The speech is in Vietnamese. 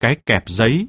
cái kẹp giấy.